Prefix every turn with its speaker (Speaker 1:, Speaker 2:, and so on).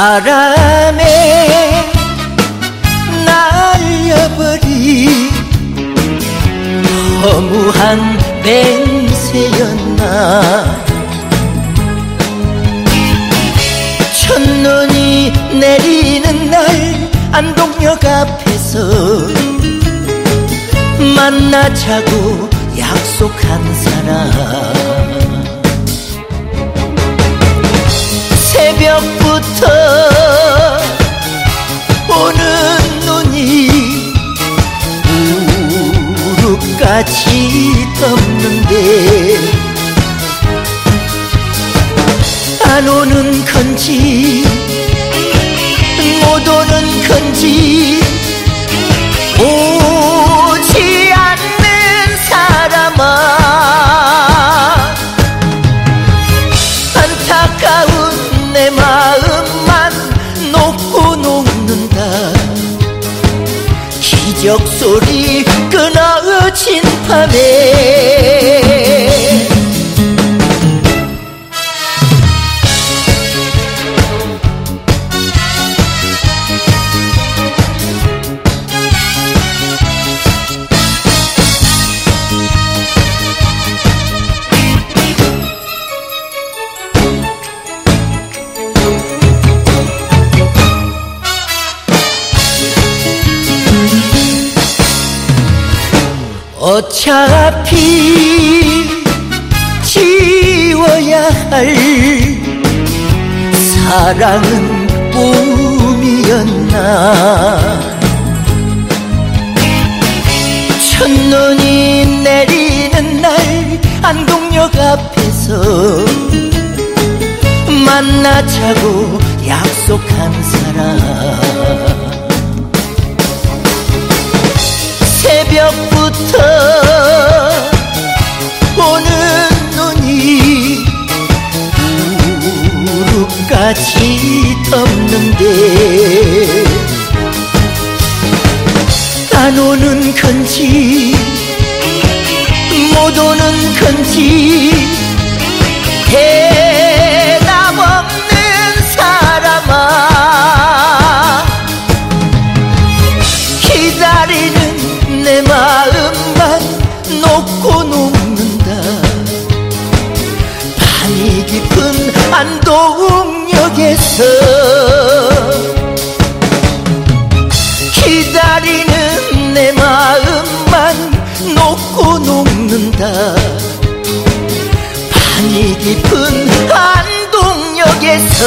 Speaker 1: 바람에 날려버린 허무한 맹세였나. 첫눈이 내리는 날 안동역 앞에서 만나자고 약속한 사람 무릎까지 덮는데 안 오는 건지 못 오는 건지 오지 않는 사람아. 안타까운 내 마음만 놓고 녹는다. 기적 소리 끊어 진 밤에 어차피 지워야 할 사랑은 꿈이었나? 첫눈이 내리는 날 안동역 앞에서 만나자고 약속한 사람 덮는데 안 오는 건지 못 오는 건지 대답 없는 사람아. 기다리는 내 마음만 놓고 녹는다. 밤이 깊은 안동역에서 녹는다. 밤이 깊은 안동역에서